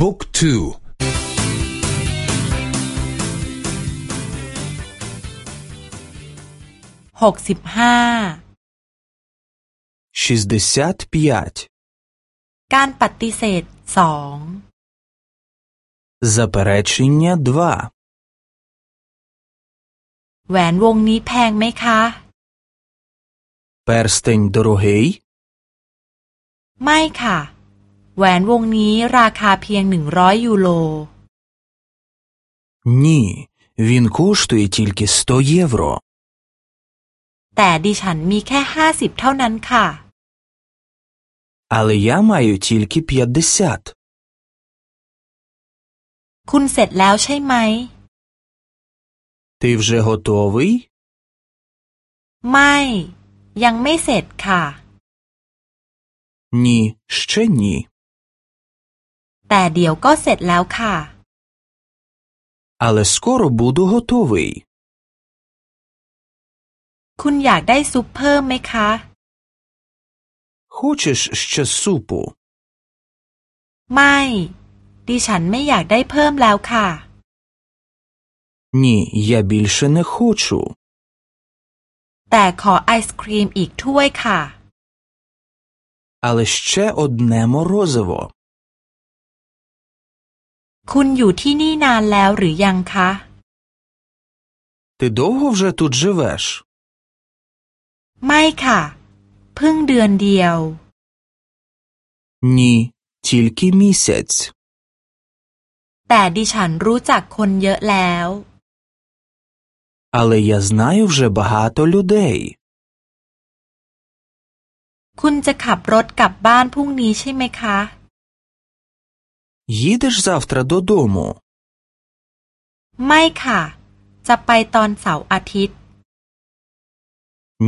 บุ๊กทูหกสิบห้า шістдесят п'ять การปฏิเสธสอง заперечення два แหวนวงนี้แพงไหมคะ перстень дорогий ไม่ค่ะ แหวนวงนี้ราคาเพียงหนึ่งร้อยยูโร ні він коштує тільки сто євро แต่ดิฉันมีแค่ห้าสิบเท่านั้นค่ะ але я маю тільки п'ятдесят คุณเสร็จแล้วใช่ไหม ти вже готовий ไม่ ยังไม่เสร็จค่ะ ні ще ні แต่เดี๋ยวก็เสร็จแล้วค่ะ але скоро буду готовий คุณอยากได้ซุปเพิ่มไหมคะ хочеш ще супу ไม่ ดิฉันไม่อยากได้เพิ่มแล้วค่ะ ні я більше не хочу แต่ขอไอศครีมอีกถ้วยค่ะ але ще одне морозиво คุณอยู่ที่นี่นานแล้วหรือยังคะ ти довго вже тут живеш ไม่ค่ะ เพิ่งเดือนเดียว ні тільки місяць แต่ดิฉันรู้จักคนเยอะแล้ว але я знаю вже багато людей คุณจะขับรถกลับบ้านพรุ่งนี้ใช่ไหมคะ їдеш завтра додому ไม่ค่ะ จะไปตอนเสาร์อาทิตย์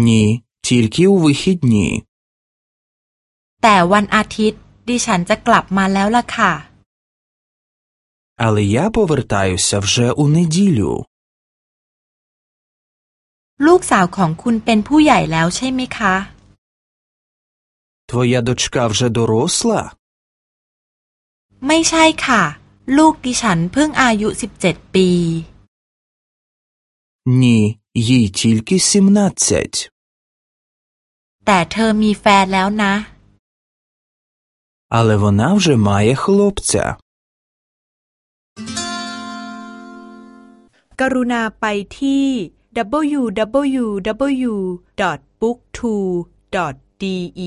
ні тільки у вихідні แต่วันอาทิตย์ ดิฉันจะกลับมาแล้วล่ะค่ะ але я повертаюся вже у неділю ลูกสาวของคุณเป็นผู้ใหญ่แล้วใช่ไหมคะ твоя дочка вже доросла ไม่ใช่ค่ะ ลูกดิฉันเพิ่งอายุสิบเจ็ดปี ні їй тільки сімнадцять แต่เธอมีแฟนแล้วนะ але вона вже має хлопця กรุณาไปที่ www.booktwo.de